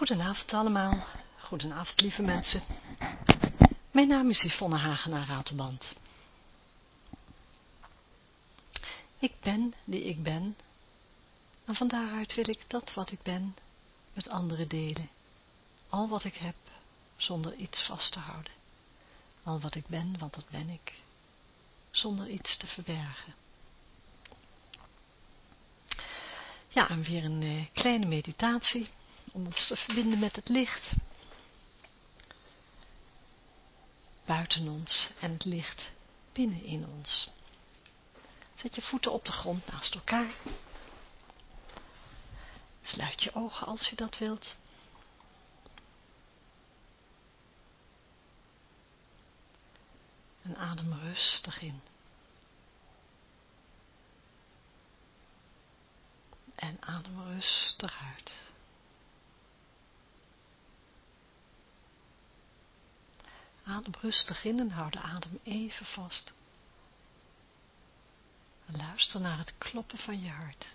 Goedenavond allemaal, goedenavond lieve mensen. Mijn naam is Yvonne Hagenaar Ratelband. Ik ben die ik ben en van daaruit wil ik dat wat ik ben met anderen delen. Al wat ik heb zonder iets vast te houden. Al wat ik ben, want dat ben ik, zonder iets te verbergen. Ja, en weer een eh, kleine meditatie om ons te verbinden met het licht. Buiten ons en het licht binnen in ons. Zet je voeten op de grond naast elkaar. Sluit je ogen als je dat wilt. En adem rustig in. En adem rustig uit. Adem rustig in en hou de adem even vast. Luister naar het kloppen van je hart.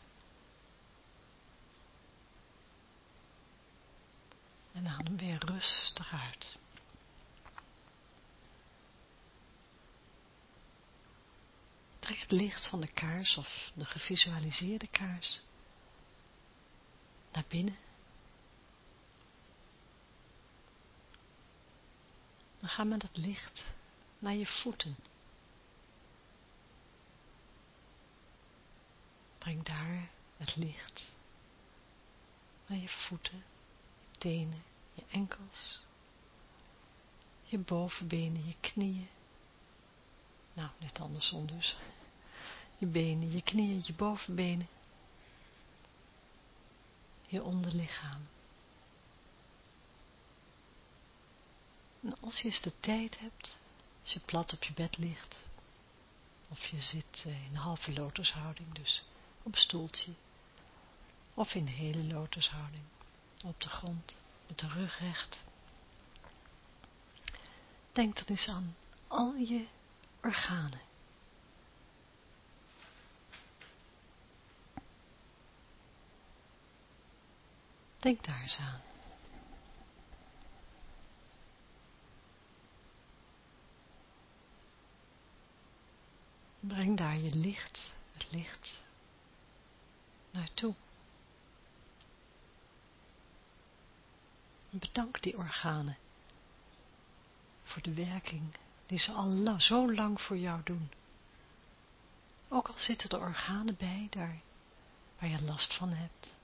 En adem weer rustig uit. Trek het licht van de kaars of de gevisualiseerde kaars naar binnen. Dan ga met het licht naar je voeten. Breng daar het licht naar je voeten, je tenen, je enkels, je bovenbenen, je knieën. Nou, net andersom dus. Je benen, je knieën, je bovenbenen, je onderlichaam. En als je eens de tijd hebt, als je plat op je bed ligt, of je zit eh, in een halve lotushouding, dus op stoeltje, of in hele lotushouding, op de grond, met de rug recht. Denk dan eens aan al je organen. Denk daar eens aan. Breng daar je licht, het licht, naartoe. Bedank die organen voor de werking die ze al zo lang voor jou doen. Ook al zitten er organen bij daar waar je last van hebt,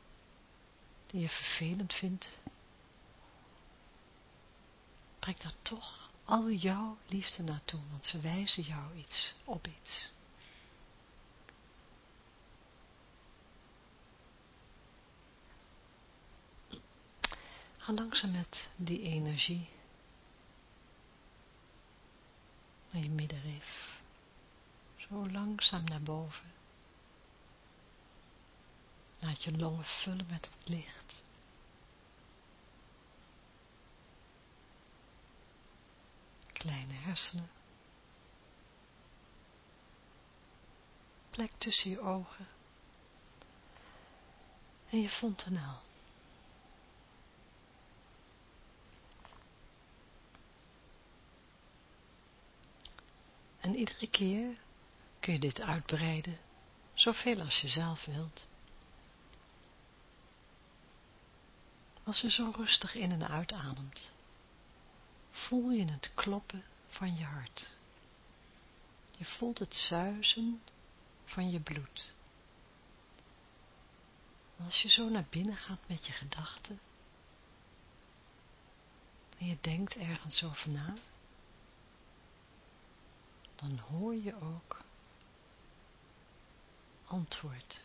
die je vervelend vindt, breng daar toch al jouw liefde naartoe, want ze wijzen jou iets op iets. Ga langzaam met die energie naar je middenrif. Zo langzaam naar boven. Laat je longen vullen met het licht. Kleine hersenen. Plek tussen je ogen. En je fontanel. En iedere keer kun je dit uitbreiden, zoveel als je zelf wilt. Als je zo rustig in en uitademt, voel je het kloppen van je hart. Je voelt het zuizen van je bloed. Als je zo naar binnen gaat met je gedachten, en je denkt ergens over na, dan hoor je ook antwoord.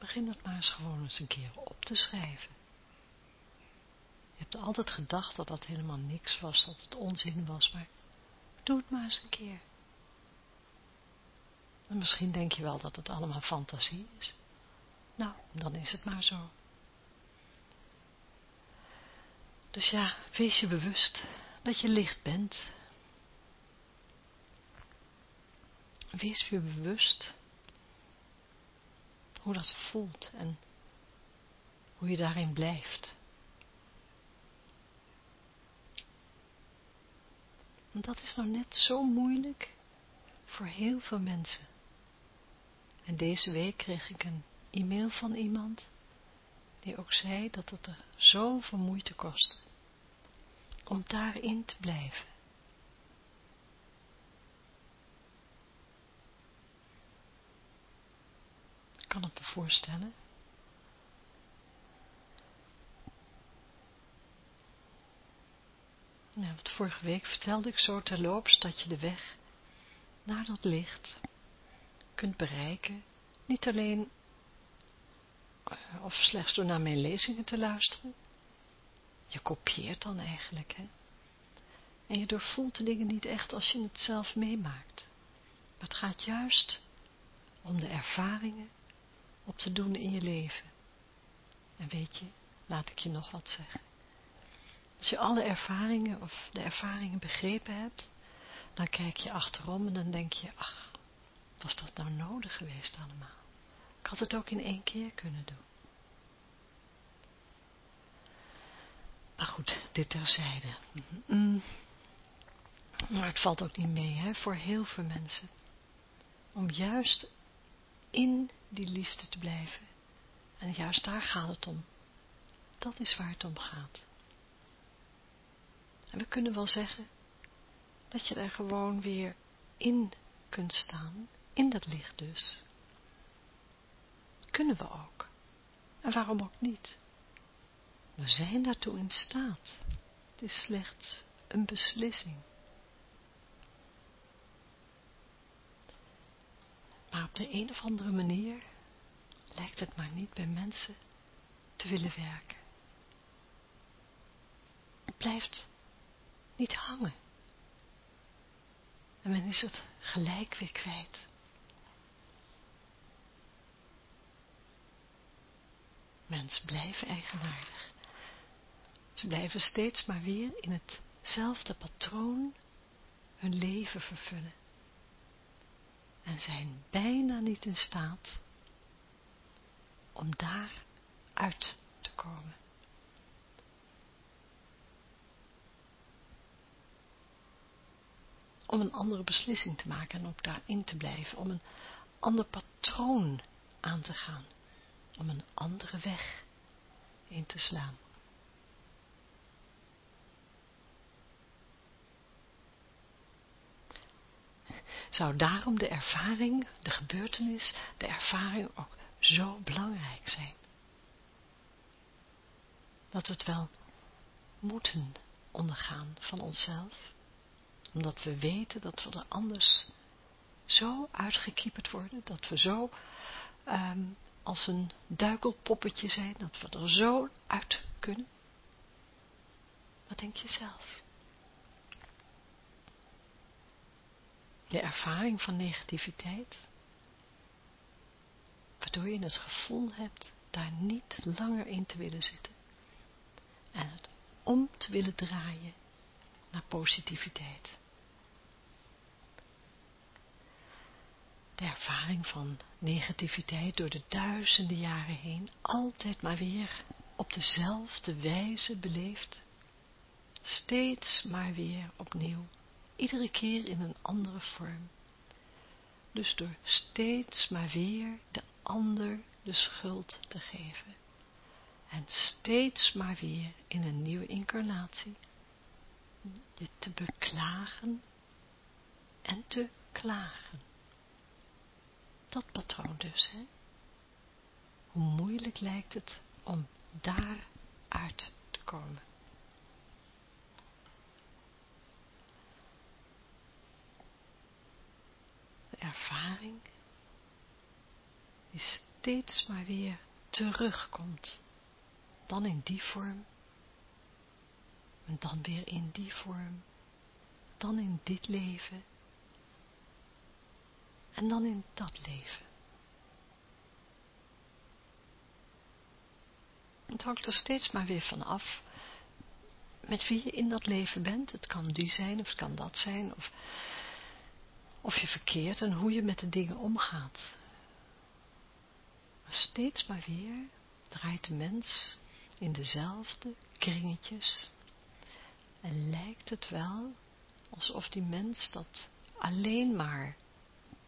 Begin dat maar eens gewoon eens een keer op te schrijven. Je hebt altijd gedacht dat dat helemaal niks was, dat het onzin was, maar doe het maar eens een keer. En misschien denk je wel dat het allemaal fantasie is. Nou, dan is het maar zo. Dus ja, wees je bewust dat je licht bent. wees je bewust hoe dat voelt en hoe je daarin blijft. En dat is nou net zo moeilijk voor heel veel mensen. En deze week kreeg ik een e-mail van iemand die ook zei dat het er zoveel moeite kost om daarin te blijven. Kan het me voorstellen. Nou, vorige week vertelde ik zo terloops dat je de weg naar dat licht kunt bereiken. Niet alleen eh, of slechts door naar mijn lezingen te luisteren. Je kopieert dan eigenlijk, hè. En je doorvoelt de dingen niet echt als je het zelf meemaakt. Maar het gaat juist om de ervaringen op te doen in je leven. En weet je, laat ik je nog wat zeggen. Als je alle ervaringen of de ervaringen begrepen hebt, dan kijk je achterom en dan denk je, ach, was dat nou nodig geweest allemaal? Ik had het ook in één keer kunnen doen. Maar goed, dit terzijde. Mm. Maar het valt ook niet mee, hè, voor heel veel mensen. Om juist in die liefde te blijven. En juist daar gaat het om. Dat is waar het om gaat. En we kunnen wel zeggen dat je er gewoon weer in kunt staan, in dat licht dus. Kunnen we ook. En waarom ook niet? We zijn daartoe in staat. Het is slechts een beslissing. Maar op de een of andere manier lijkt het maar niet bij mensen te willen werken. Het blijft niet hangen. En men is het gelijk weer kwijt. Mens blijven eigenaardig. Ze blijven steeds maar weer in hetzelfde patroon hun leven vervullen. En zijn bijna niet in staat om daar uit te komen. Om een andere beslissing te maken en ook daarin te blijven. Om een ander patroon aan te gaan. Om een andere weg in te slaan. Zou daarom de ervaring, de gebeurtenis, de ervaring ook zo belangrijk zijn. Dat we het wel moeten ondergaan van onszelf, omdat we weten dat we er anders zo uitgekieperd worden, dat we zo ehm, als een duikelpoppetje zijn, dat we er zo uit kunnen. Wat denk je zelf? De ervaring van negativiteit, waardoor je het gevoel hebt daar niet langer in te willen zitten en het om te willen draaien naar positiviteit. De ervaring van negativiteit door de duizenden jaren heen altijd maar weer op dezelfde wijze beleefd, steeds maar weer opnieuw iedere keer in een andere vorm. Dus door steeds maar weer de ander de schuld te geven. En steeds maar weer in een nieuwe incarnatie je te beklagen en te klagen. Dat patroon dus, hè. Hoe moeilijk lijkt het om daaruit te komen. Ervaring die steeds maar weer terugkomt. Dan in die vorm. En dan weer in die vorm. Dan in dit leven. En dan in dat leven. Het hangt er steeds maar weer van af met wie je in dat leven bent. Het kan die zijn of het kan dat zijn. Of of je verkeert en hoe je met de dingen omgaat. Maar steeds maar weer draait de mens in dezelfde kringetjes en lijkt het wel alsof die mens dat alleen maar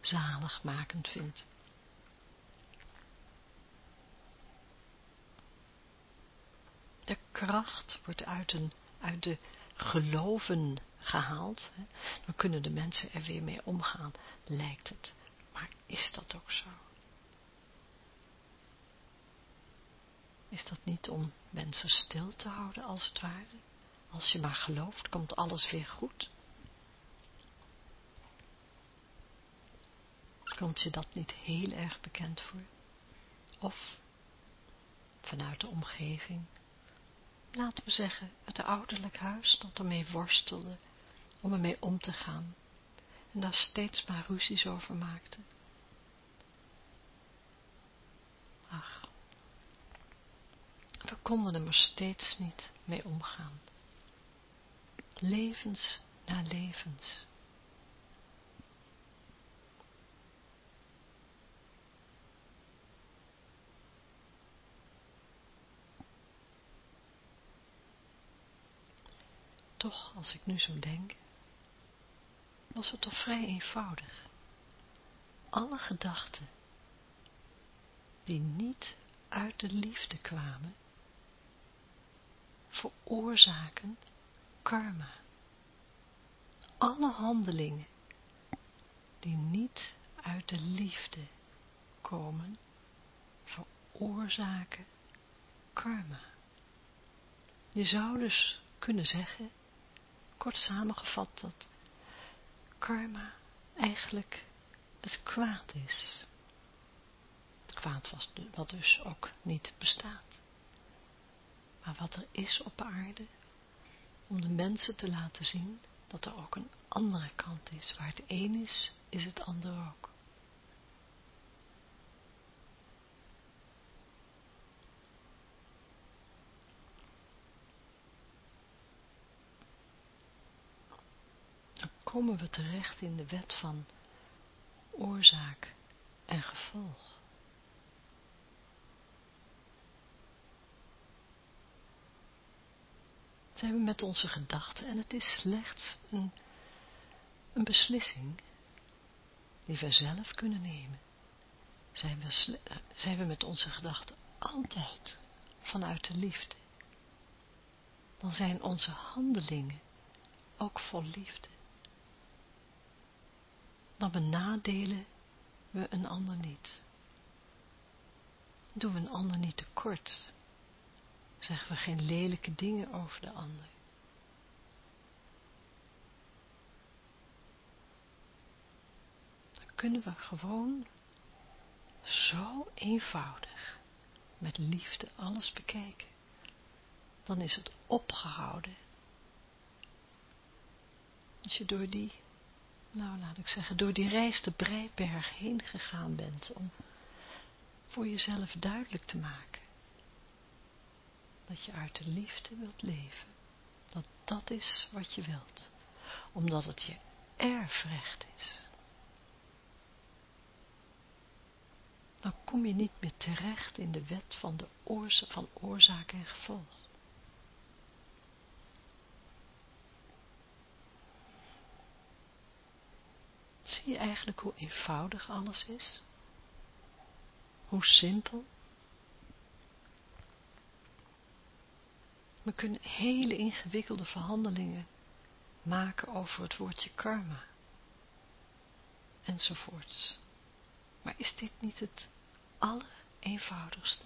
zaligmakend vindt. De kracht wordt uit, een, uit de geloven gehaald. Dan kunnen de mensen er weer mee omgaan, lijkt het. Maar is dat ook zo? Is dat niet om mensen stil te houden, als het ware? Als je maar gelooft, komt alles weer goed. Komt je dat niet heel erg bekend voor? Of vanuit de omgeving, laten we zeggen, het ouderlijk huis dat ermee worstelde om ermee om te gaan en daar steeds maar ruzies over maakte. Ach, we konden er maar steeds niet mee omgaan. Levens na levens. Toch, als ik nu zo denk, was het toch vrij eenvoudig. Alle gedachten die niet uit de liefde kwamen, veroorzaken karma. Alle handelingen die niet uit de liefde komen, veroorzaken karma. Je zou dus kunnen zeggen, kort samengevat, dat karma eigenlijk het kwaad is. Het kwaad was, wat dus ook niet bestaat. Maar wat er is op aarde, om de mensen te laten zien dat er ook een andere kant is. Waar het een is, is het ander ook. Komen we terecht in de wet van oorzaak en gevolg. Zijn we met onze gedachten en het is slechts een, een beslissing die we zelf kunnen nemen. Zijn we, zijn we met onze gedachten altijd vanuit de liefde. Dan zijn onze handelingen ook vol liefde dan benadelen we een ander niet. Doen we een ander niet tekort. Zeggen we geen lelijke dingen over de ander. Dan kunnen we gewoon zo eenvoudig met liefde alles bekijken. Dan is het opgehouden. Als je door die nou laat ik zeggen, door die reis de Breiberg heen gegaan bent, om voor jezelf duidelijk te maken dat je uit de liefde wilt leven, dat dat is wat je wilt, omdat het je erfrecht is. Dan kom je niet meer terecht in de wet van, de van oorzaak en gevolg. Zie je eigenlijk hoe eenvoudig alles is? Hoe simpel? We kunnen hele ingewikkelde verhandelingen maken over het woordje karma. Enzovoorts. Maar is dit niet het allereenvoudigste?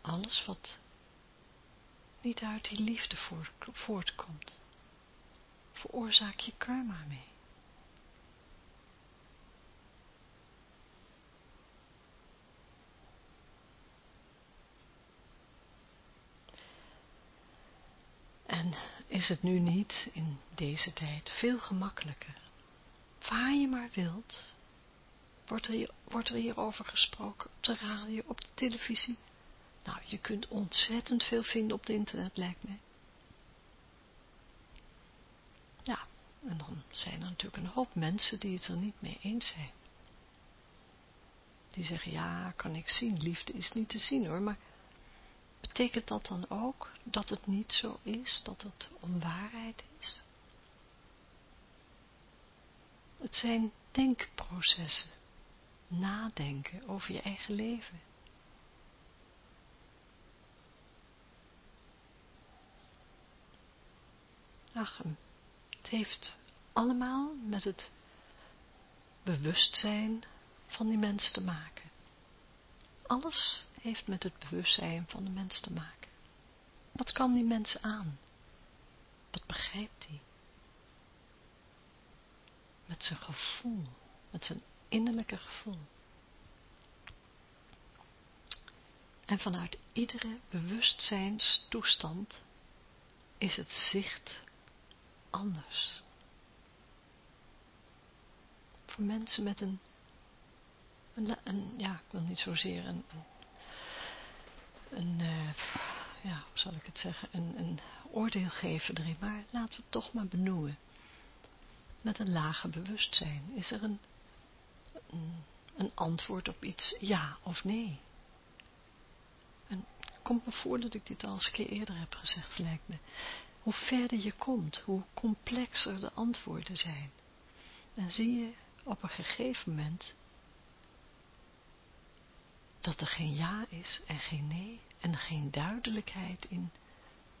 Alles wat niet uit die liefde voortkomt veroorzaak je karma mee. En is het nu niet in deze tijd veel gemakkelijker? Waar je maar wilt, wordt er, hier, wordt er hierover gesproken op de radio, op de televisie. Nou, je kunt ontzettend veel vinden op het internet, lijkt mij. Ja, en dan zijn er natuurlijk een hoop mensen die het er niet mee eens zijn. Die zeggen, ja, kan ik zien, liefde is niet te zien hoor, maar betekent dat dan ook dat het niet zo is, dat het onwaarheid is? Het zijn denkprocessen, nadenken over je eigen leven. Ach, heeft allemaal met het bewustzijn van die mens te maken. Alles heeft met het bewustzijn van de mens te maken. Wat kan die mens aan? Wat begrijpt hij? Met zijn gevoel, met zijn innerlijke gevoel. En vanuit iedere bewustzijnstoestand is het zicht anders. Voor mensen met een, een, ja, ik wil niet zozeer een, een, uh, ja, hoe zal ik het zeggen, een, een oordeel geven erin, maar laten we het toch maar benoemen. Met een lage bewustzijn is er een, een, een antwoord op iets ja of nee. En het komt me voor dat ik dit al eens een keer eerder heb gezegd, lijkt me hoe verder je komt, hoe complexer de antwoorden zijn. Dan zie je op een gegeven moment dat er geen ja is en geen nee en geen duidelijkheid in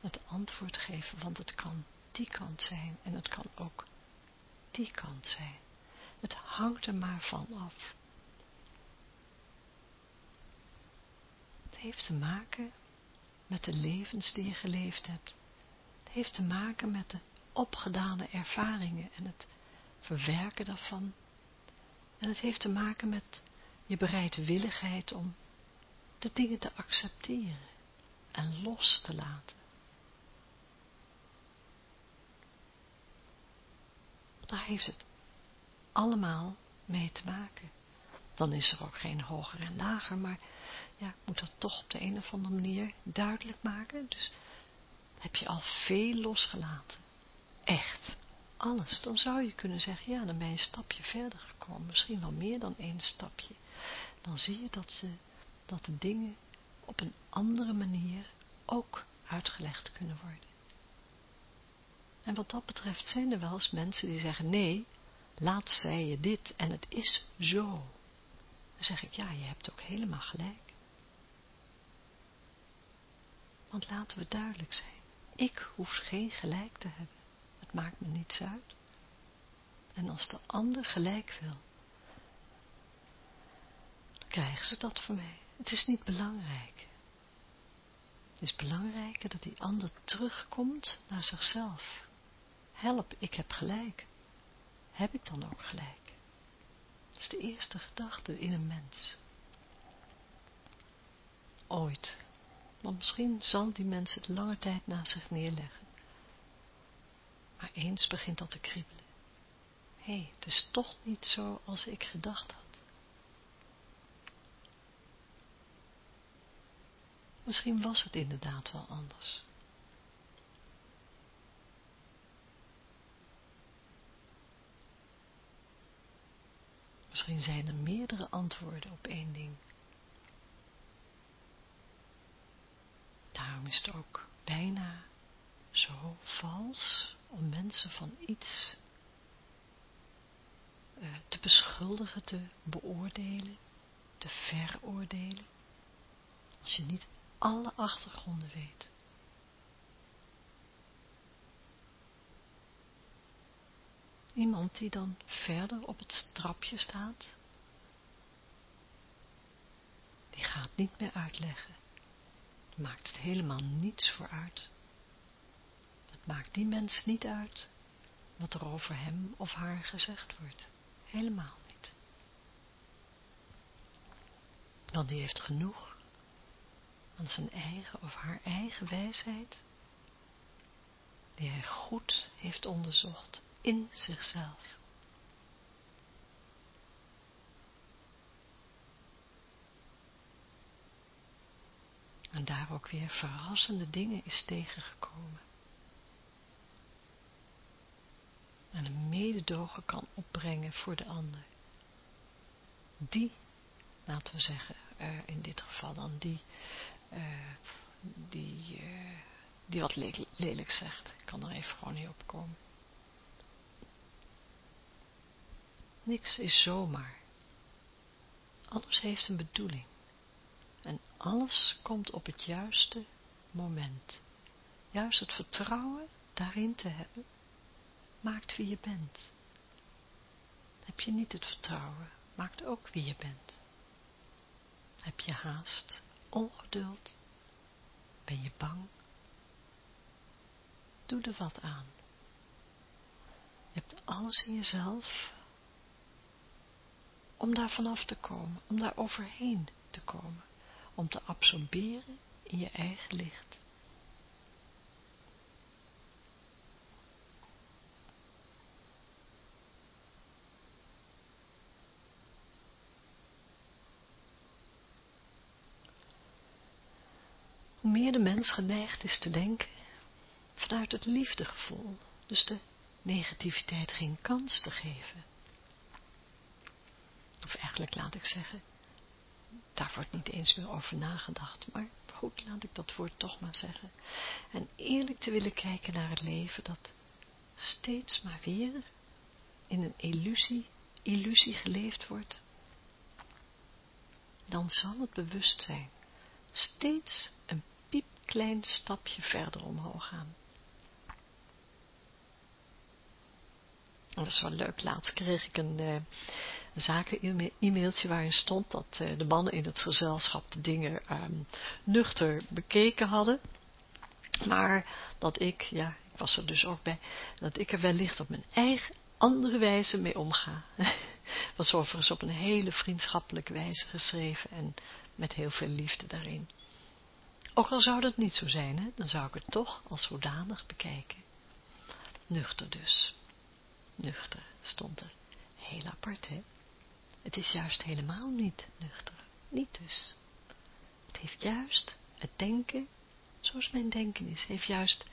het antwoord geven, want het kan die kant zijn en het kan ook die kant zijn. Het hangt er maar van af. Het heeft te maken met de levens die je geleefd hebt heeft te maken met de opgedane ervaringen en het verwerken daarvan. En het heeft te maken met je bereidwilligheid om de dingen te accepteren en los te laten. Daar heeft het allemaal mee te maken. Dan is er ook geen hoger en lager, maar ja, ik moet dat toch op de een of andere manier duidelijk maken. Dus heb je al veel losgelaten. Echt, alles. Dan zou je kunnen zeggen, ja, dan ben je een stapje verder gekomen. Misschien wel meer dan één stapje. Dan zie je dat, ze, dat de dingen op een andere manier ook uitgelegd kunnen worden. En wat dat betreft zijn er wel eens mensen die zeggen, nee, laatst zei je dit en het is zo. Dan zeg ik, ja, je hebt ook helemaal gelijk. Want laten we duidelijk zijn. Ik hoef geen gelijk te hebben. Het maakt me niets uit. En als de ander gelijk wil, dan krijgen ze dat voor mij. Het is niet belangrijk. Het is belangrijker dat die ander terugkomt naar zichzelf. Help, ik heb gelijk. Heb ik dan ook gelijk? Dat is de eerste gedachte in een mens. Ooit want misschien zal die mens het lange tijd na zich neerleggen. Maar eens begint dat te kriebelen. Hé, hey, het is toch niet zo als ik gedacht had. Misschien was het inderdaad wel anders. Misschien zijn er meerdere antwoorden op één ding. Daarom is het ook bijna zo vals om mensen van iets uh, te beschuldigen, te beoordelen, te veroordelen, als je niet alle achtergronden weet. Iemand die dan verder op het trapje staat, die gaat niet meer uitleggen maakt het helemaal niets voor uit. Het maakt die mens niet uit wat er over hem of haar gezegd wordt. Helemaal niet. Want die heeft genoeg aan zijn eigen of haar eigen wijsheid, die hij goed heeft onderzocht in zichzelf. En daar ook weer verrassende dingen is tegengekomen. en een mededogen kan opbrengen voor de ander. Die, laten we zeggen, uh, in dit geval dan die, uh, die, uh, die wat le lelijk zegt. Ik kan er even gewoon niet op komen. Niks is zomaar. Alles heeft een bedoeling. En alles komt op het juiste moment. Juist het vertrouwen daarin te hebben, maakt wie je bent. Heb je niet het vertrouwen, maakt ook wie je bent. Heb je haast, ongeduld, ben je bang? Doe er wat aan. Je hebt alles in jezelf om daar vanaf te komen, om daar overheen te komen, om te absorberen in je eigen licht. Hoe meer de mens geneigd is te denken vanuit het liefdegevoel, dus de negativiteit geen kans te geven. Of eigenlijk laat ik zeggen, daar wordt niet eens meer over nagedacht, maar goed, laat ik dat woord toch maar zeggen. En eerlijk te willen kijken naar het leven dat steeds maar weer in een illusie, illusie geleefd wordt, dan zal het bewustzijn steeds een piepklein stapje verder omhoog gaan. Dat is wel leuk. Laatst kreeg ik een, uh, een zaken-e-mailtje waarin stond dat uh, de mannen in het gezelschap de dingen um, nuchter bekeken hadden. Maar dat ik, ja, ik was er dus ook bij, dat ik er wellicht op mijn eigen andere wijze mee omga. was overigens op een hele vriendschappelijke wijze geschreven en met heel veel liefde daarin. Ook al zou dat niet zo zijn, hè, dan zou ik het toch als zodanig bekijken. Nuchter dus. Nuchter stond er. Heel apart, hè? Het is juist helemaal niet nuchter. Niet dus. Het heeft juist het denken, zoals mijn denken is, heeft juist,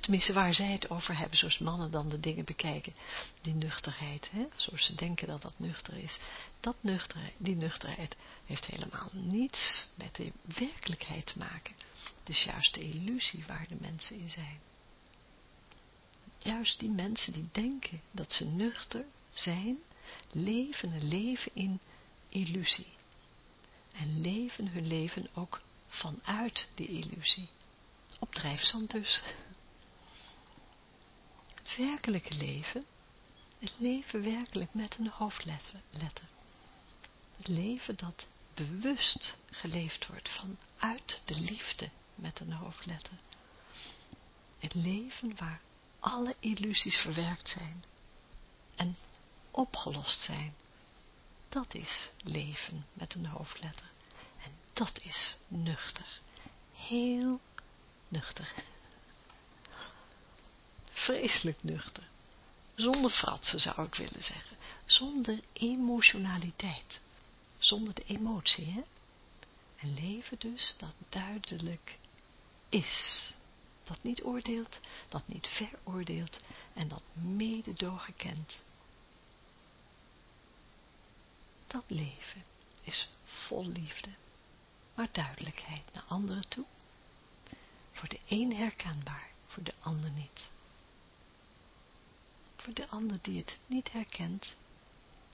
tenminste waar zij het over hebben, zoals mannen dan de dingen bekijken, die nuchterheid, hè? zoals ze denken dat dat nuchter is. Dat nuchterheid, die nuchterheid heeft helemaal niets met de werkelijkheid te maken. Het is juist de illusie waar de mensen in zijn juist die mensen die denken dat ze nuchter zijn, leven een leven in illusie. En leven hun leven ook vanuit die illusie. Op drijfzand dus. Het werkelijke leven, het leven werkelijk met een hoofdletter. Het leven dat bewust geleefd wordt vanuit de liefde met een hoofdletter. Het leven waar alle illusies verwerkt zijn en opgelost zijn. Dat is leven met een hoofdletter. En dat is nuchter. Heel nuchter. Vreselijk nuchter. Zonder fratsen zou ik willen zeggen. Zonder emotionaliteit. Zonder de emotie, hè? Een leven dus dat duidelijk is dat niet oordeelt, dat niet veroordeelt en dat mededogen kent. Dat leven is vol liefde, maar duidelijkheid naar anderen toe. Voor de een herkenbaar, voor de ander niet. Voor de ander die het niet herkent,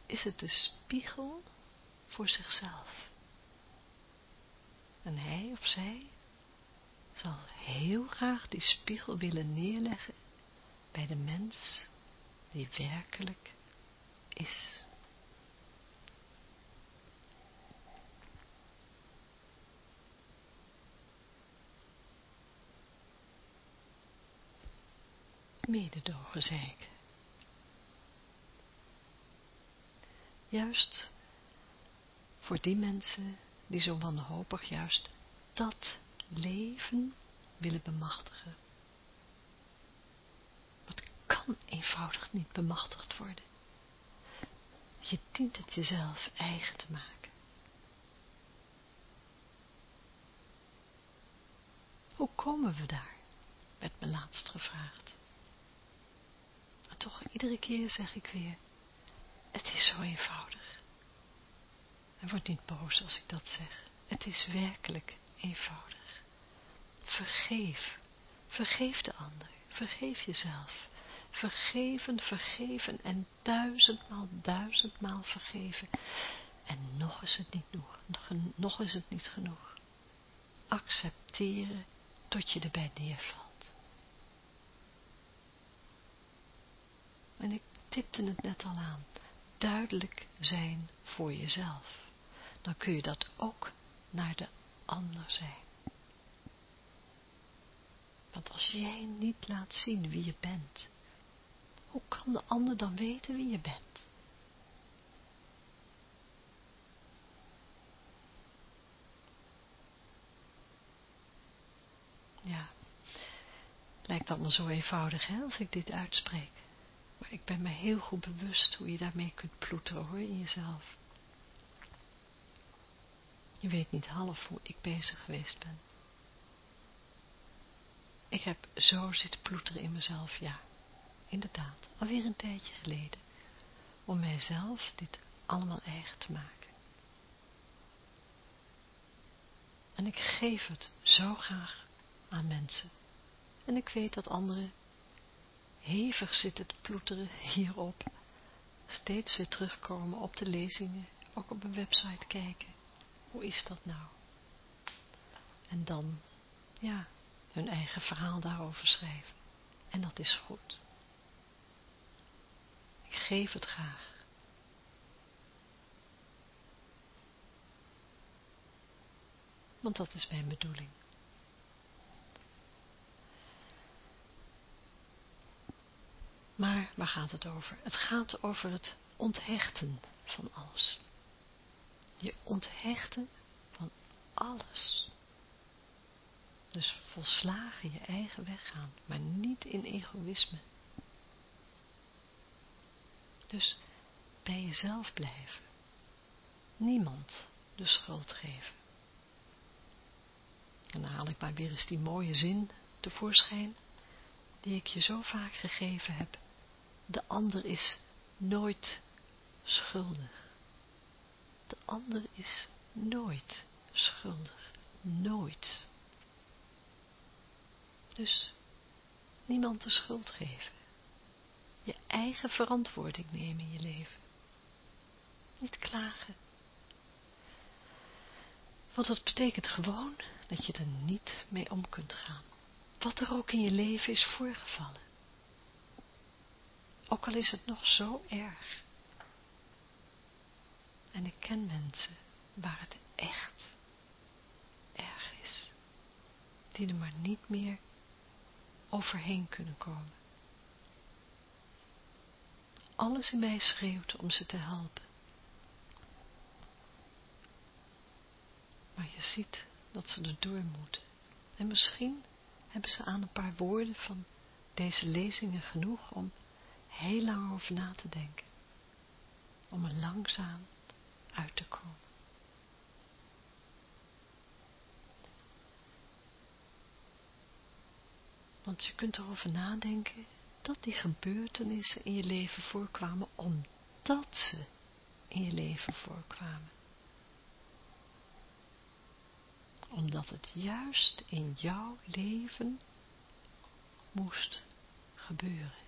is het de spiegel voor zichzelf. En hij of zij zal heel graag die spiegel willen neerleggen bij de mens die werkelijk is. Mededogen, zei ik. Juist voor die mensen die zo wanhopig juist dat leven willen bemachtigen. Wat kan eenvoudig niet bemachtigd worden. Je dient het jezelf eigen te maken. Hoe komen we daar? werd me laatst gevraagd. Toch iedere keer zeg ik weer, het is zo eenvoudig. En word niet boos als ik dat zeg. Het is werkelijk eenvoudig. Vergeef. Vergeef de ander. Vergeef jezelf. Vergeven, vergeven en duizendmaal, duizendmaal vergeven. En nog is het niet genoeg. Nog, is het niet genoeg. Accepteren tot je erbij neervalt. En ik tipte het net al aan. Duidelijk zijn voor jezelf. Dan kun je dat ook naar de ander zijn. Want als jij niet laat zien wie je bent, hoe kan de ander dan weten wie je bent? Ja, lijkt allemaal zo eenvoudig hè, als ik dit uitspreek. Maar ik ben me heel goed bewust hoe je daarmee kunt ploeteren hoor, in jezelf. Je weet niet half hoe ik bezig geweest ben. Ik heb zo zitten ploeteren in mezelf, ja, inderdaad, alweer een tijdje geleden, om mijzelf dit allemaal eigen te maken. En ik geef het zo graag aan mensen. En ik weet dat anderen hevig zitten te ploeteren hierop, steeds weer terugkomen op de lezingen, ook op een website kijken. Hoe is dat nou? En dan, ja, hun eigen verhaal daarover schrijven. En dat is goed. Ik geef het graag. Want dat is mijn bedoeling. Maar waar gaat het over? Het gaat over het onthechten van alles. Je onthechten van alles. Dus volslagen je eigen weg gaan, maar niet in egoïsme. Dus bij jezelf blijven. Niemand de schuld geven. En dan haal ik maar weer eens die mooie zin tevoorschijn, die ik je zo vaak gegeven heb. De ander is nooit schuldig. De ander is nooit schuldig. Nooit. Dus niemand de schuld geven. Je eigen verantwoording nemen in je leven. Niet klagen. Want dat betekent gewoon dat je er niet mee om kunt gaan. Wat er ook in je leven is voorgevallen. Ook al is het nog zo erg. En ik ken mensen waar het echt erg is. Die er maar niet meer overheen kunnen komen. Alles in mij schreeuwt om ze te helpen. Maar je ziet dat ze er door moeten. En misschien hebben ze aan een paar woorden van deze lezingen genoeg om heel lang over na te denken. Om er langzaam uit te komen. Want je kunt erover nadenken dat die gebeurtenissen in je leven voorkwamen, omdat ze in je leven voorkwamen. Omdat het juist in jouw leven moest gebeuren.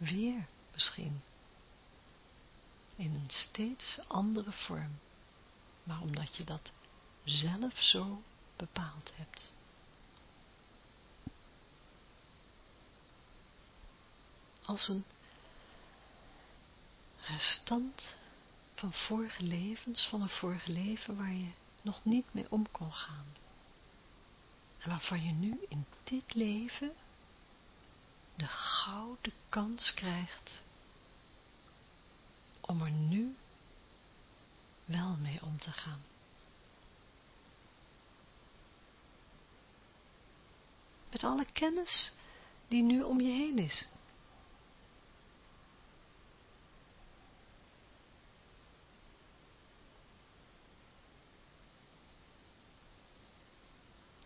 Weer misschien. In een steeds andere vorm. Maar omdat je dat zelf zo bepaald hebt. als een restant van vorige levens, van een vorige leven waar je nog niet mee om kon gaan. En waarvan je nu in dit leven de gouden kans krijgt om er nu wel mee om te gaan. Met alle kennis die nu om je heen is.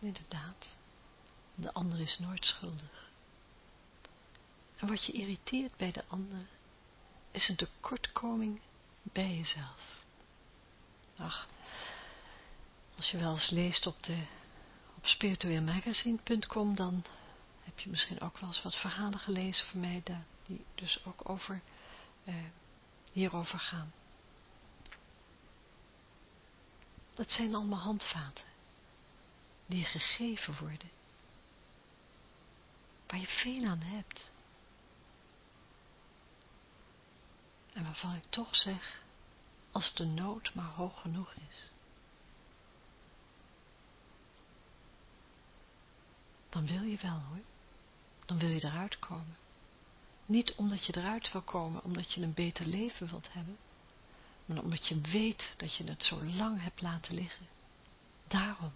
Inderdaad, de ander is nooit schuldig. En wat je irriteert bij de ander, is een tekortkoming bij jezelf. Ach, als je wel eens leest op, de, op spiritueelmagazine.com, dan heb je misschien ook wel eens wat verhalen gelezen van mij, die dus ook over, eh, hierover gaan. Dat zijn allemaal handvaten die gegeven worden, waar je veel aan hebt. En waarvan ik toch zeg, als de nood maar hoog genoeg is. Dan wil je wel hoor, dan wil je eruit komen. Niet omdat je eruit wil komen, omdat je een beter leven wilt hebben, maar omdat je weet dat je het zo lang hebt laten liggen. Daarom.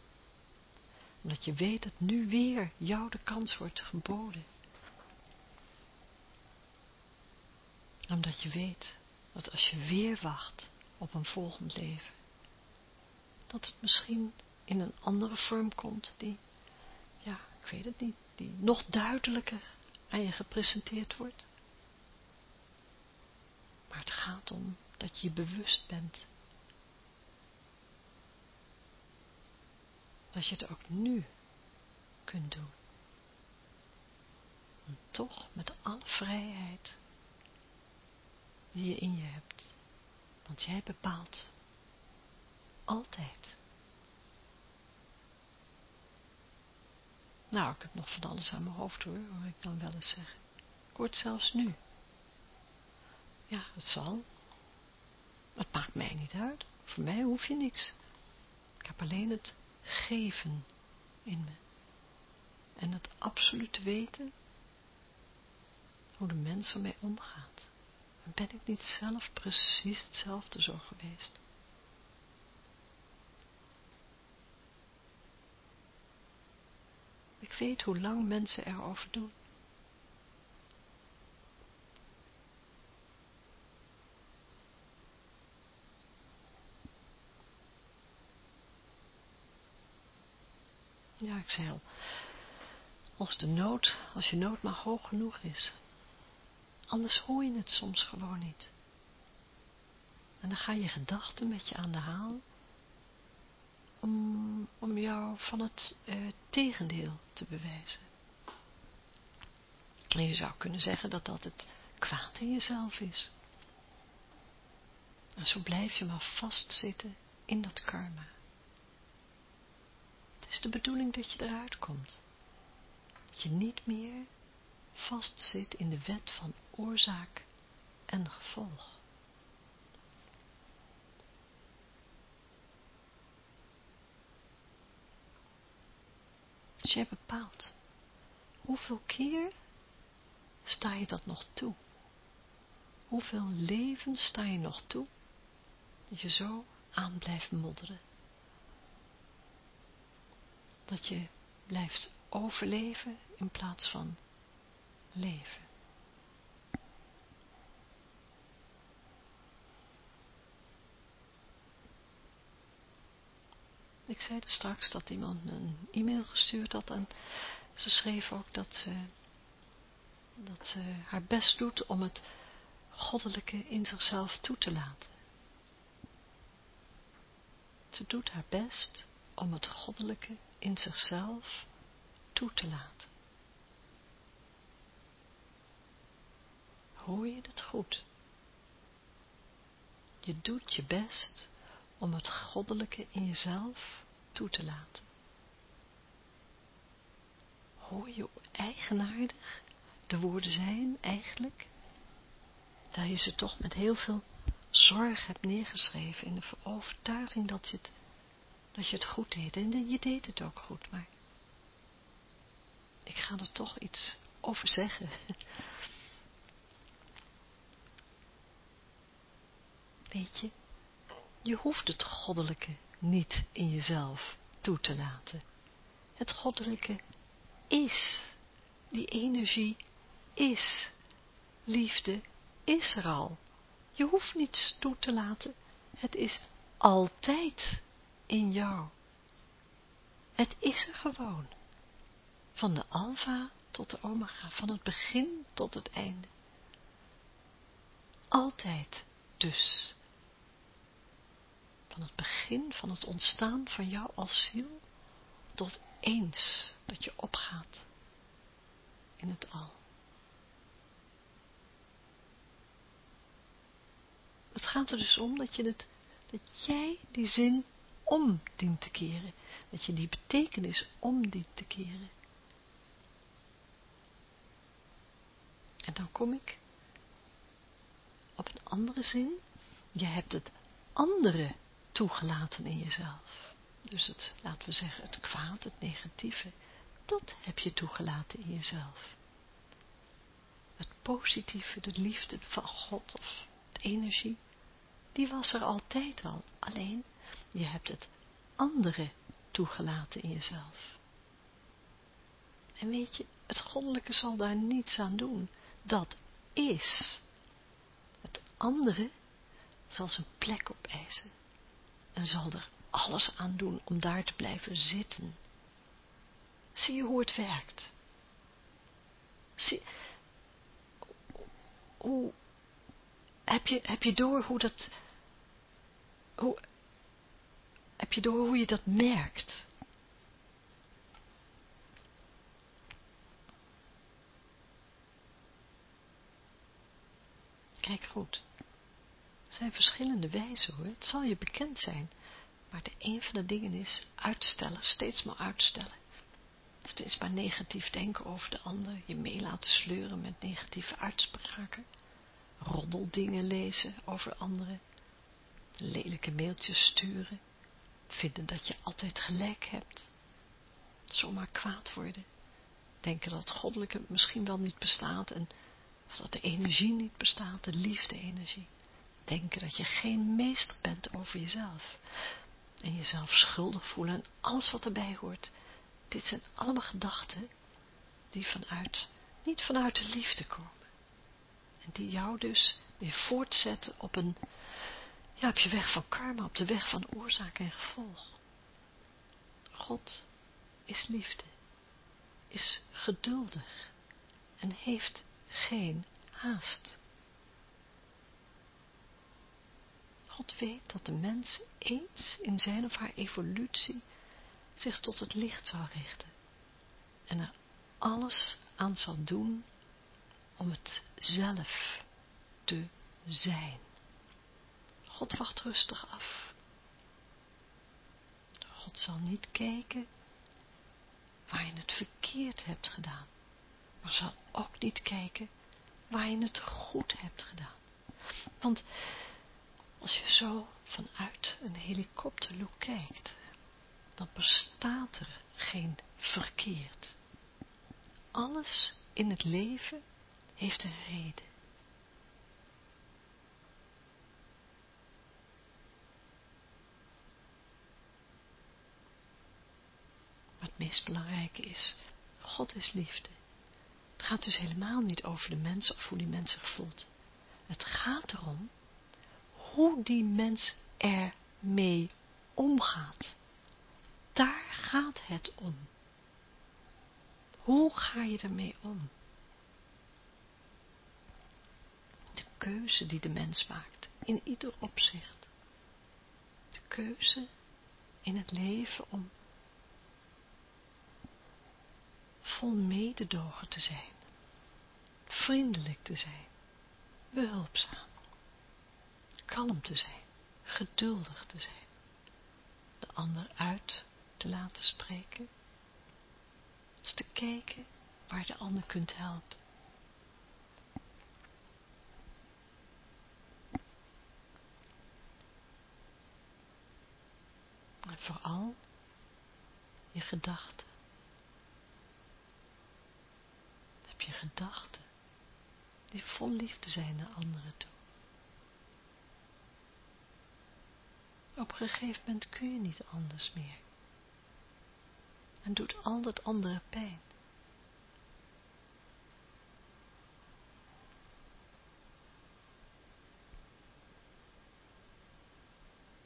Omdat je weet dat nu weer jou de kans wordt geboden. Omdat je weet dat als je weer wacht op een volgend leven, dat het misschien in een andere vorm komt die, ja, ik weet het niet, die nog duidelijker aan je gepresenteerd wordt. Maar het gaat om dat je bewust bent. Dat je het ook nu kunt doen. En toch met alle vrijheid die je in je hebt. Want jij bepaalt altijd. Nou, ik heb nog van alles aan mijn hoofd hoor, hoor ik dan wel eens zeggen. Ik word zelfs nu. Ja, het zal. Het maakt mij niet uit. Voor mij hoef je niks. Ik heb alleen het geven in me. En het absoluut weten hoe de mens ermee omgaat. En ben ik niet zelf precies hetzelfde zo geweest? Ik weet hoe lang mensen erover doen. Ja, ik zei al, als de nood, als je nood maar hoog genoeg is. Anders hoor je het soms gewoon niet. En dan gaan je gedachten met je aan de haal om, om jou van het eh, tegendeel te bewijzen. En je zou kunnen zeggen dat dat het kwaad in jezelf is. En zo blijf je maar vastzitten in dat karma. Het is de bedoeling dat je eruit komt. Dat je niet meer vastzit in de wet van oorzaak en gevolg. Als jij bepaalt, hoeveel keer sta je dat nog toe? Hoeveel leven sta je nog toe, dat je zo aan blijft modderen? Dat je blijft overleven in plaats van leven. Ik zei er straks dat iemand me een e-mail gestuurd had en ze schreef ook dat ze, dat ze haar best doet om het goddelijke in zichzelf toe te laten. Ze doet haar best om het goddelijke in zichzelf toe te laten. Hoor je het goed? Je doet je best om het goddelijke in jezelf toe te laten. Hoor je eigenaardig de woorden zijn eigenlijk? Dat je ze toch met heel veel zorg hebt neergeschreven in de overtuiging dat je het, dat je het goed deed. En je deed het ook goed, maar ik ga er toch iets over zeggen. Weet je, je hoeft het goddelijke niet in jezelf toe te laten. Het goddelijke is. Die energie is. Liefde is er al. Je hoeft niets toe te laten. Het is altijd in jou. Het is er gewoon. Van de alfa tot de omega, van het begin tot het einde. Altijd dus. Van het begin van het ontstaan van jou als ziel tot eens dat je opgaat in het al. Het gaat er dus om dat, je het, dat jij die zin om dient te keren. Dat je die betekenis om dient te keren. En dan kom ik op een andere zin. Je hebt het andere toegelaten in jezelf. Dus het, laten we zeggen, het kwaad, het negatieve, dat heb je toegelaten in jezelf. Het positieve, de liefde van God of de energie, die was er altijd al. Alleen, je hebt het andere toegelaten in jezelf. En weet je, het goddelijke zal daar niets aan doen. Dat is. Het andere zal zijn plek opeisen. En zal er alles aan doen om daar te blijven zitten. Zie je hoe het werkt? Zie, hoe, heb je, heb je door hoe dat, hoe, heb je door hoe je dat merkt? Kijk goed. Zijn verschillende wijzen hoor. Het zal je bekend zijn. Maar de een van de dingen is uitstellen, steeds maar uitstellen. Steeds maar negatief denken over de ander, je mee laten sleuren met negatieve uitspraken, roddeldingen lezen over anderen, lelijke mailtjes sturen, vinden dat je altijd gelijk hebt, zomaar kwaad worden, denken dat goddelijke misschien wel niet bestaat en of dat de energie niet bestaat, de liefde-energie. Denken dat je geen meester bent over jezelf en jezelf schuldig voelen en alles wat erbij hoort. Dit zijn allemaal gedachten die vanuit, niet vanuit de liefde komen. En die jou dus weer voortzetten op een, ja, op je weg van karma, op de weg van oorzaak en gevolg. God is liefde, is geduldig en heeft geen haast. God weet dat de mens eens in zijn of haar evolutie zich tot het licht zal richten en er alles aan zal doen om het zelf te zijn. God wacht rustig af. God zal niet kijken waar je het verkeerd hebt gedaan, maar zal ook niet kijken waar je het goed hebt gedaan. Want als je zo vanuit een helikopterlook kijkt, dan bestaat er geen verkeerd. Alles in het leven heeft een reden. Maar het meest belangrijke is, God is liefde. Het gaat dus helemaal niet over de mens of hoe die mens zich voelt. Het gaat erom hoe die mens ermee omgaat. Daar gaat het om. Hoe ga je ermee om? De keuze die de mens maakt, in ieder opzicht. De keuze in het leven om vol mededogen te zijn, vriendelijk te zijn, behulpzaam kalm te zijn, geduldig te zijn, de ander uit te laten spreken, is te kijken waar de ander kunt helpen. En vooral je gedachten. Heb je gedachten die vol liefde zijn naar anderen toe. Op een gegeven moment kun je niet anders meer. En doet al dat andere pijn.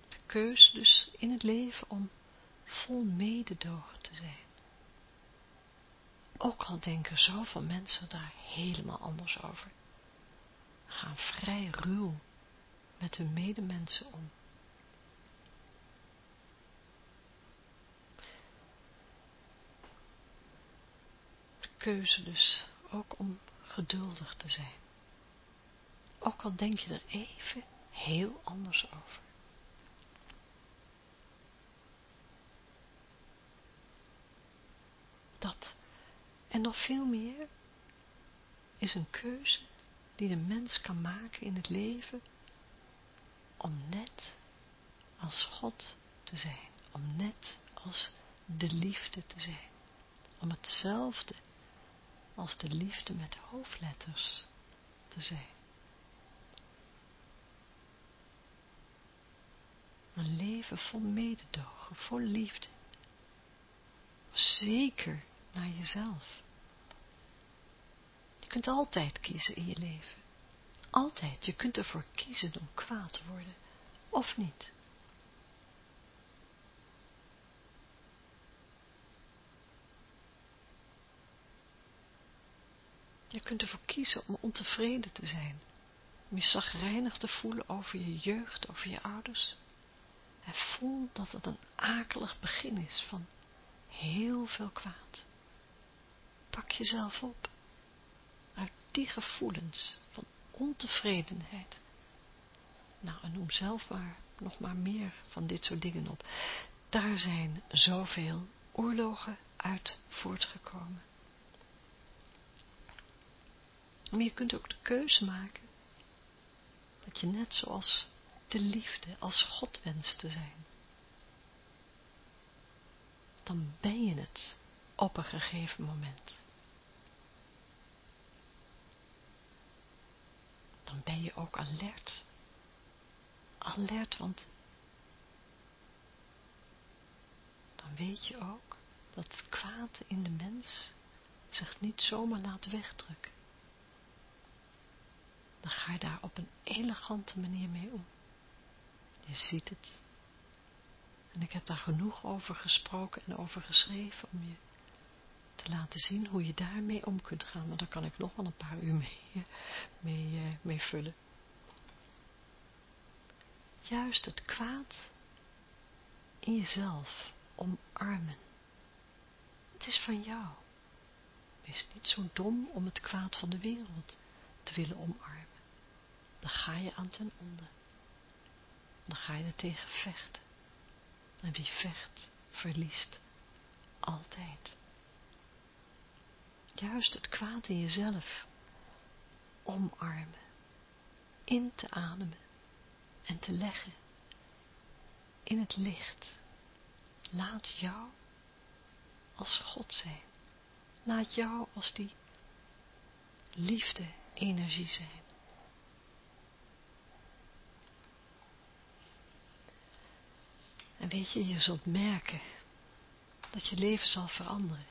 De keuze dus in het leven om vol mededogen te zijn. Ook al denken zoveel mensen daar helemaal anders over. Gaan vrij ruw met hun medemensen om. Keuze dus ook om geduldig te zijn. Ook al denk je er even heel anders over. Dat en nog veel meer is een keuze die de mens kan maken in het leven om net als God te zijn, om net als de liefde te zijn, om hetzelfde als de liefde met hoofdletters te zijn. Een leven vol mededogen, vol liefde. Zeker naar jezelf. Je kunt altijd kiezen in je leven. Altijd, je kunt ervoor kiezen om kwaad te worden, of niet. Je kunt ervoor kiezen om ontevreden te zijn, om je zagrijnig te voelen over je jeugd, over je ouders. En voel dat het een akelig begin is van heel veel kwaad. Pak jezelf op uit die gevoelens van ontevredenheid. Nou, en noem zelf maar nog maar meer van dit soort dingen op. Daar zijn zoveel oorlogen uit voortgekomen. Maar je kunt ook de keuze maken dat je net zoals de liefde als God wenst te zijn. Dan ben je het op een gegeven moment. Dan ben je ook alert. Alert, want dan weet je ook dat het kwaad in de mens zich niet zomaar laat wegdrukken. Dan ga je daar op een elegante manier mee om. Je ziet het. En ik heb daar genoeg over gesproken en over geschreven om je te laten zien hoe je daarmee om kunt gaan. Maar daar kan ik nog wel een paar uur mee, mee, eh, mee vullen. Juist het kwaad in jezelf omarmen. Het is van jou. Wees niet zo dom om het kwaad van de wereld te willen omarmen. Dan ga je aan ten onder. Dan ga je er tegen vechten. En wie vecht, verliest. Altijd. Juist het kwaad in jezelf omarmen. In te ademen. En te leggen. In het licht. Laat jou als God zijn. Laat jou als die liefde energie zijn. En weet je, je zult merken dat je leven zal veranderen.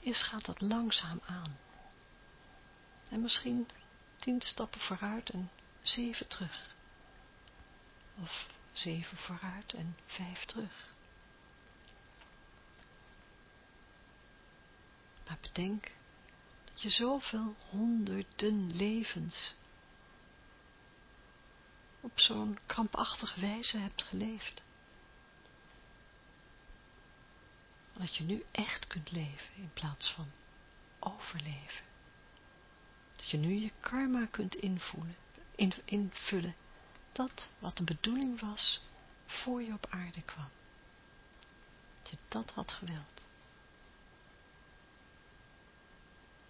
Eerst gaat dat langzaam aan. En misschien tien stappen vooruit en zeven terug. Of zeven vooruit en vijf terug. Maar bedenk dat je zoveel honderden levens op zo'n krampachtige wijze hebt geleefd. Dat je nu echt kunt leven in plaats van overleven. Dat je nu je karma kunt invoelen, in, invullen. Dat wat de bedoeling was voor je op aarde kwam. Dat je dat had gewild.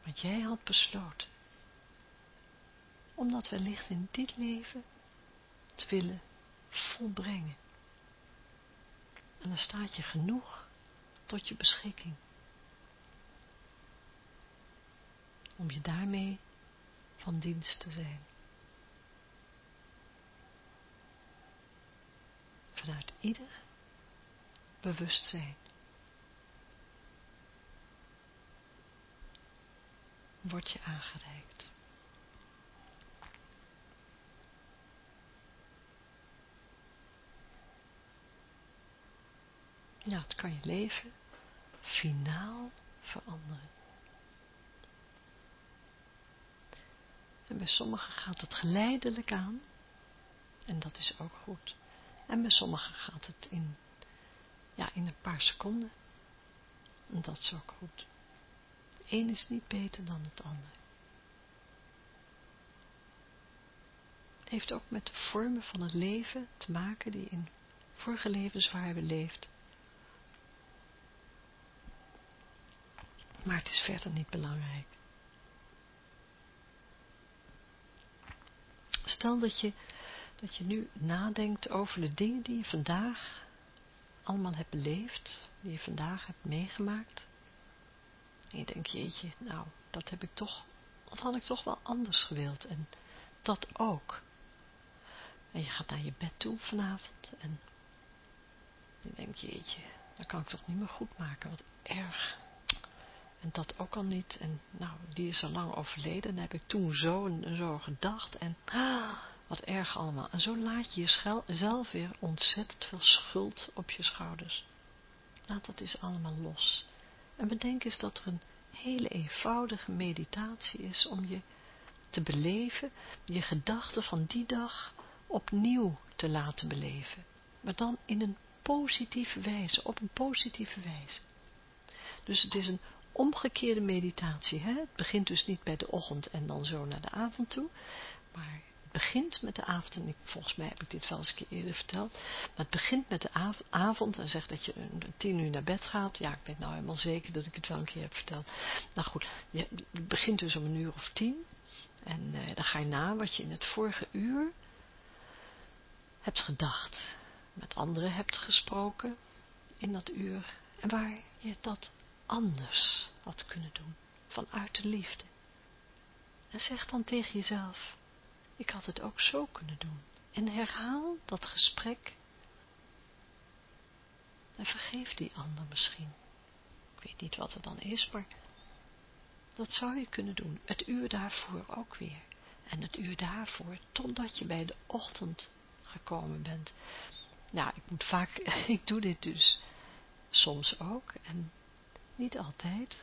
Want jij had besloten. Omdat wellicht in dit leven te willen volbrengen. En dan staat je genoeg tot je beschikking. Om je daarmee van dienst te zijn. Vanuit ieder bewustzijn. Wordt je aangereikt. Ja, het kan je leven finaal veranderen. En bij sommigen gaat het geleidelijk aan. En dat is ook goed. En bij sommigen gaat het in, ja, in een paar seconden. En dat is ook goed. Een is niet beter dan het ander. Het heeft ook met de vormen van het leven te maken die in vorige levens waren beleefd. Maar het is verder niet belangrijk. Stel dat je, dat je nu nadenkt over de dingen die je vandaag allemaal hebt beleefd, die je vandaag hebt meegemaakt. En je denkt, jeetje, nou, dat heb ik toch, dat had ik toch wel anders gewild. En dat ook. En je gaat naar je bed toe vanavond en je denkt, jeetje, dat kan ik toch niet meer goed maken, wat erg. Dat ook al niet. En nou, die is al lang overleden. En heb ik toen zo en zo gedacht. En ah, wat erg allemaal. En zo laat je jezelf weer ontzettend veel schuld op je schouders. Laat dat eens allemaal los. En bedenk eens dat er een hele eenvoudige meditatie is om je te beleven, je gedachten van die dag opnieuw te laten beleven. Maar dan in een positieve wijze, op een positieve wijze. Dus het is een omgekeerde meditatie. Hè? Het begint dus niet bij de ochtend en dan zo naar de avond toe. Maar het begint met de avond. En ik, volgens mij heb ik dit wel eens een keer eerder verteld. Maar het begint met de avond en zegt dat je tien uur naar bed gaat. Ja, ik weet nou helemaal zeker dat ik het wel een keer heb verteld. Nou goed, je, het begint dus om een uur of tien. En eh, dan ga je na wat je in het vorige uur hebt gedacht. Met anderen hebt gesproken in dat uur. En waar je dat anders had kunnen doen, vanuit de liefde. En zeg dan tegen jezelf, ik had het ook zo kunnen doen. En herhaal dat gesprek en vergeef die ander misschien. Ik weet niet wat er dan is, maar dat zou je kunnen doen. Het uur daarvoor ook weer. En het uur daarvoor, totdat je bij de ochtend gekomen bent. Nou, ik moet vaak, ik doe dit dus soms ook. En niet altijd.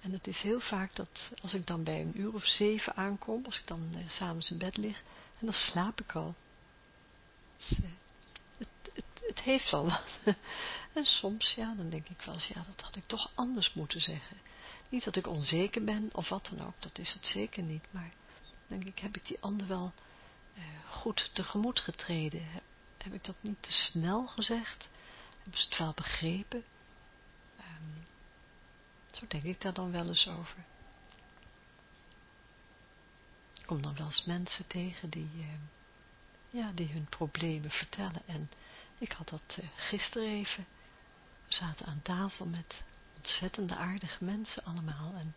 En het is heel vaak dat als ik dan bij een uur of zeven aankom, als ik dan uh, s'avonds in bed lig, en dan slaap ik al. Dus, uh, het, het, het, heeft wel wat. en soms, ja, dan denk ik wel eens, ja, dat had ik toch anders moeten zeggen. Niet dat ik onzeker ben of wat dan ook, dat is het zeker niet. Maar denk ik, heb ik die ander wel uh, goed tegemoet getreden? Heb, heb, ik dat niet te snel gezegd? Hebben ze het wel begrepen? Zo denk ik daar dan wel eens over. Ik kom dan wel eens mensen tegen die, uh, ja, die hun problemen vertellen. En ik had dat uh, gisteren even. We zaten aan tafel met ontzettende aardige mensen allemaal. En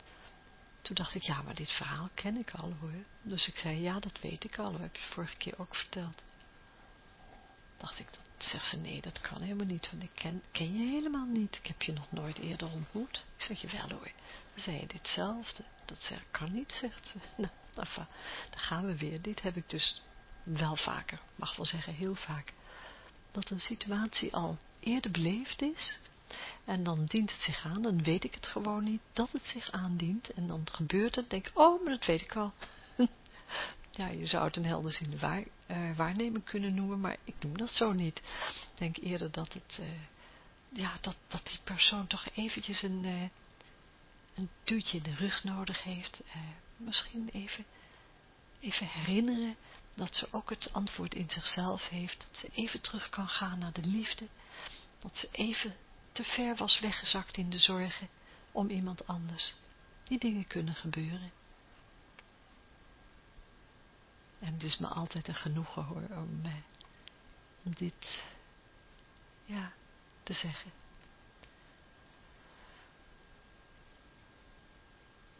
toen dacht ik, ja, maar dit verhaal ken ik al hoor. Dus ik zei, ja, dat weet ik al. Dat heb je vorige keer ook verteld. Dacht ik, dat Zegt ze, nee, dat kan helemaal niet, want ik ken, ken je helemaal niet. Ik heb je nog nooit eerder ontmoet. Ik zeg, je wel hoor. Dan zei je ditzelfde. Dat zeg, kan niet, zegt ze. Nou, dan gaan we weer. Dit heb ik dus wel vaker, mag wel zeggen heel vaak. Dat een situatie al eerder beleefd is. En dan dient het zich aan, dan weet ik het gewoon niet dat het zich aandient. En dan gebeurt het, denk ik, oh, maar dat weet ik al ja, je zou het een helderziende waar, uh, waarneming kunnen noemen, maar ik noem dat zo niet. Ik denk eerder dat het, uh, ja, dat, dat die persoon toch eventjes een, uh, een duwtje in de rug nodig heeft. misschien even, even herinneren dat ze ook het antwoord in zichzelf heeft, dat ze even terug kan gaan naar de liefde, dat ze even te ver was weggezakt in de zorgen om iemand anders. Die dingen kunnen gebeuren. En het is me altijd een genoegen hoor, om, eh, om dit, ja, te zeggen.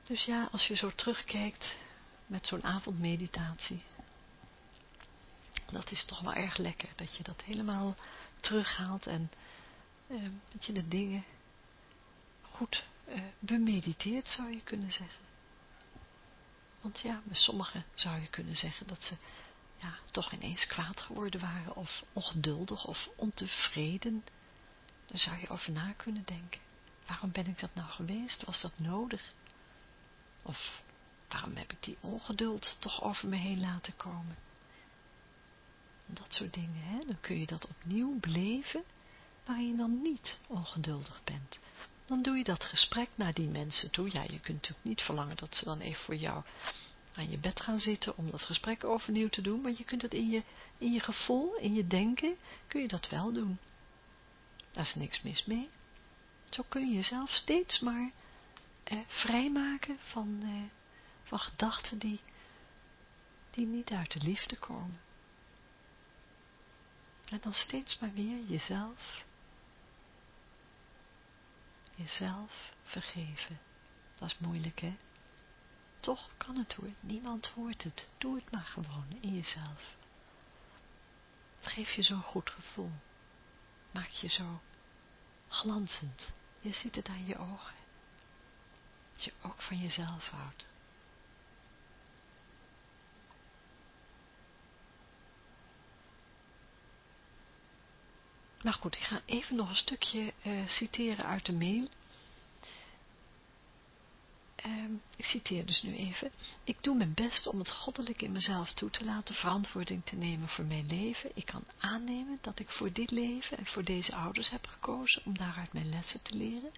Dus ja, als je zo terugkijkt met zo'n avondmeditatie, dat is toch wel erg lekker, dat je dat helemaal terughaalt en eh, dat je de dingen goed eh, bemediteert, zou je kunnen zeggen. Want ja, bij sommigen zou je kunnen zeggen dat ze ja, toch ineens kwaad geworden waren of ongeduldig of ontevreden. Daar zou je over na kunnen denken. waarom ben ik dat nou geweest? Was dat nodig? Of waarom heb ik die ongeduld toch over me heen laten komen? Dat soort dingen, hè? dan kun je dat opnieuw beleven, waarin je dan niet ongeduldig bent. Dan doe je dat gesprek naar die mensen toe. Ja, je kunt natuurlijk niet verlangen dat ze dan even voor jou aan je bed gaan zitten om dat gesprek overnieuw te doen, maar je kunt het in je, in je gevoel, in je denken, kun je dat wel doen. Daar is niks mis mee. Zo kun je jezelf steeds maar eh, vrijmaken van, eh, van gedachten die, die niet uit de liefde komen. En dan steeds maar weer jezelf, jezelf vergeven. Dat is moeilijk, hè? Toch kan het hoor, niemand hoort het. Doe het maar gewoon in jezelf. Het geeft je zo'n goed gevoel. Maak je zo glanzend. Je ziet het aan je ogen. Dat je ook van jezelf houdt. Nou goed, ik ga even nog een stukje uh, citeren uit de mail. Uh, ik citeer dus nu even. Ik doe mijn best om het goddelijke in mezelf toe te laten verantwoording te nemen voor mijn leven. Ik kan aannemen dat ik voor dit leven en voor deze ouders heb gekozen om daaruit mijn lessen te leren.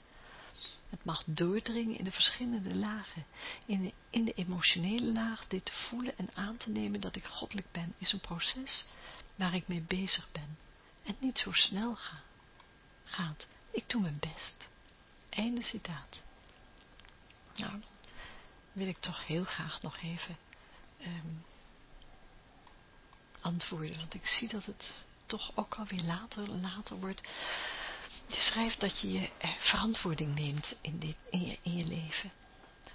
Het mag doordringen in de verschillende lagen. In de, in de emotionele laag dit te voelen en aan te nemen dat ik goddelijk ben, is een proces waar ik mee bezig ben. En niet zo snel ga, gaat. Ik doe mijn best. Einde citaat. Nou, wil ik toch heel graag nog even um, antwoorden, want ik zie dat het toch ook alweer later, later wordt. Je schrijft dat je je eh, verantwoording neemt in, dit, in, je, in je leven.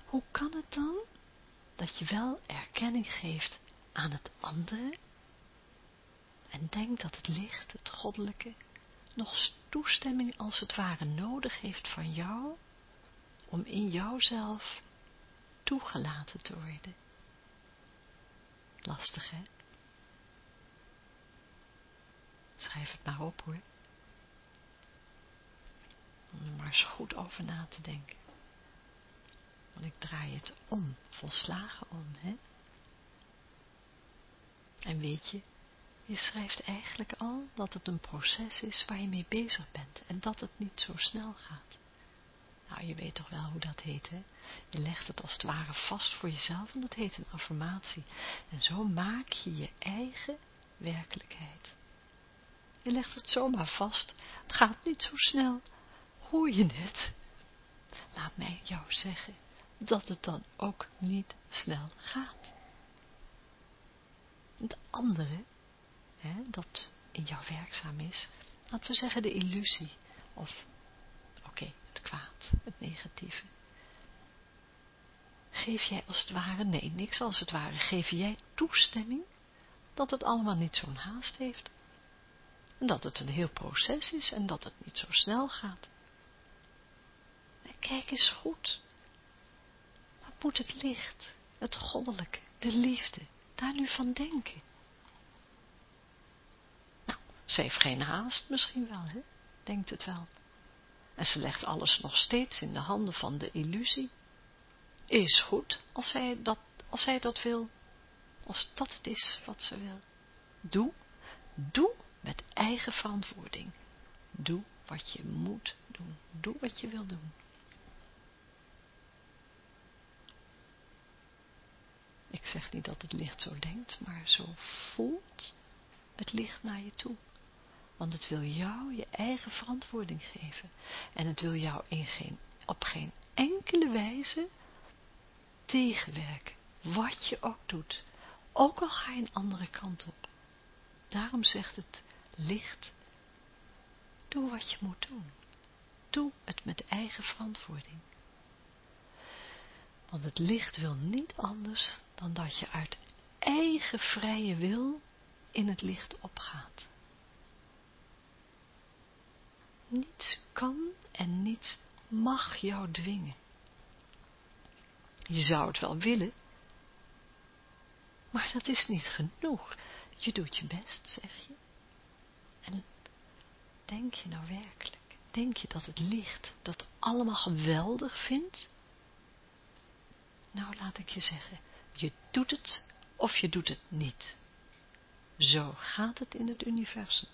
Hoe kan het dan dat je wel erkenning geeft aan het andere en denkt dat het licht, het goddelijke, nog toestemming als het ware nodig heeft van jou om in jouzelf toegelaten te worden. Lastig, hè? Schrijf het maar op, hoor. Om er maar eens goed over na te denken. Want ik draai het om, volslagen om, hè? En weet je, je schrijft eigenlijk al dat het een proces is waar je mee bezig bent en dat het niet zo snel gaat. Nou, je weet toch wel hoe dat heet, hè? Je legt het als het ware vast voor jezelf en dat heet een affirmatie. En zo maak je je eigen werkelijkheid. Je legt het zomaar vast. Het gaat niet zo snel. Hoor je het? Laat mij jou zeggen dat het dan ook niet snel gaat. Het andere, dat in jou werkzaam is, laten we zeggen de illusie, of oké, kwaad, het negatieve. Geef jij als het ware, nee, niks als het ware, geef jij toestemming dat het allemaal niet zo'n haast heeft. En dat het een heel proces is en dat het niet zo snel gaat. En kijk eens goed. Wat moet het licht, het goddelijke, de liefde, daar nu van denken? Ze heeft geen haast misschien wel, hè? Denkt het wel. En ze legt alles nog steeds in de handen van de illusie. Is goed, als zij dat, als zij dat wil. Als dat het is wat ze wil. Doe, doe met eigen verantwoording. Doe wat je moet doen. Doe wat je wil doen. Ik zeg niet dat het licht zo denkt, maar zo voelt het licht naar je toe. Want het wil jou je eigen verantwoording geven. En het wil jou in geen, op geen enkele wijze tegenwerken. Wat je ook doet. Ook al ga je een andere kant op. Daarom zegt het licht. Doe wat je moet doen. Doe het met eigen verantwoording. Want het licht wil niet anders dan dat je uit eigen vrije wil in het licht opgaat. Niets kan en niets mag jou dwingen. Je zou het wel willen, maar dat is niet genoeg. Je doet je best, zeg je. En denk je nou werkelijk Denk je dat het licht dat allemaal geweldig vindt? Nou, laat ik je zeggen, je doet het of je doet het niet. Zo gaat het in het universum.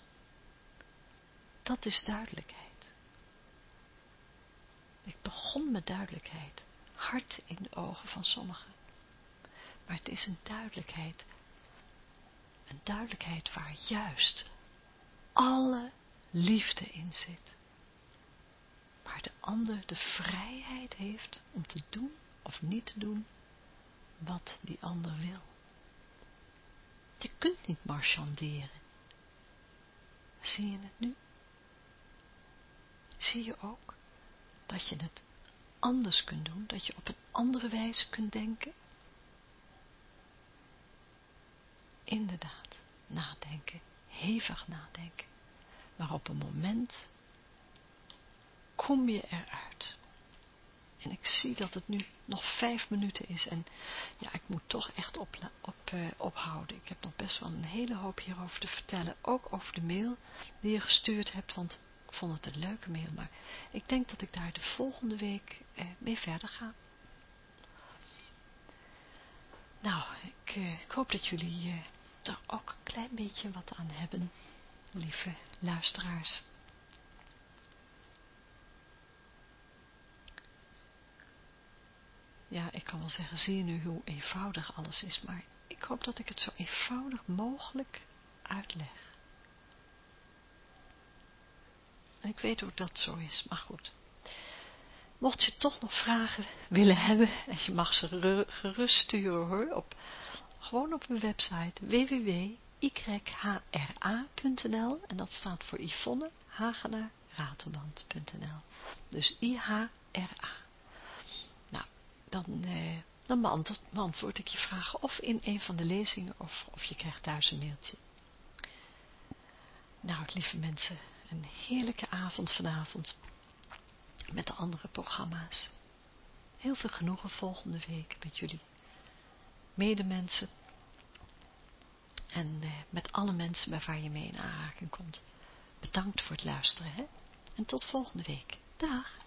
Dat is duidelijkheid. Ik begon met duidelijkheid, hard in de ogen van sommigen. Maar het is een duidelijkheid, een duidelijkheid waar juist alle liefde in zit. Waar de ander de vrijheid heeft om te doen of niet te doen wat die ander wil. Je kunt niet marchanderen. Zie je het nu? Zie je ook dat je het anders kunt doen, dat je op een andere wijze kunt denken? Inderdaad, nadenken, hevig nadenken. Maar op een moment kom je eruit. En ik zie dat het nu nog vijf minuten is. En ja, ik moet toch echt op, op, uh, ophouden. Ik heb nog best wel een hele hoop hierover te vertellen. Ook over de mail die je gestuurd hebt. Want vond het een leuke mail. Maar ik denk dat ik daar de volgende week uh, mee verder ga. Nou, ik, uh, ik hoop dat jullie er ook een klein beetje wat aan hebben. Lieve luisteraars. ja, ik kan wel zeggen, zie je nu hoe eenvoudig alles is, maar ik hoop dat ik het zo eenvoudig mogelijk uitleg. En ik weet hoe dat zo is, maar goed. Mocht je toch nog vragen willen hebben, en je mag ze gerust sturen hoor, op, gewoon op mijn website www.yhra.nl en dat staat voor Yvonne Hagenaar Ratelband.nl. Dus IHRA dan, eh, dan beantwoord, ik je vragen of in een van de lezingen of, of je krijgt thuis een mailtje. Nou, lieve mensen, een heerlijke avond vanavond met de andere programma's. Heel veel genoegen volgende week met jullie medemensen en eh, met alle mensen waar je mee in aanraking komt. Bedankt voor het luisteren hè? en tot volgende week. Dag!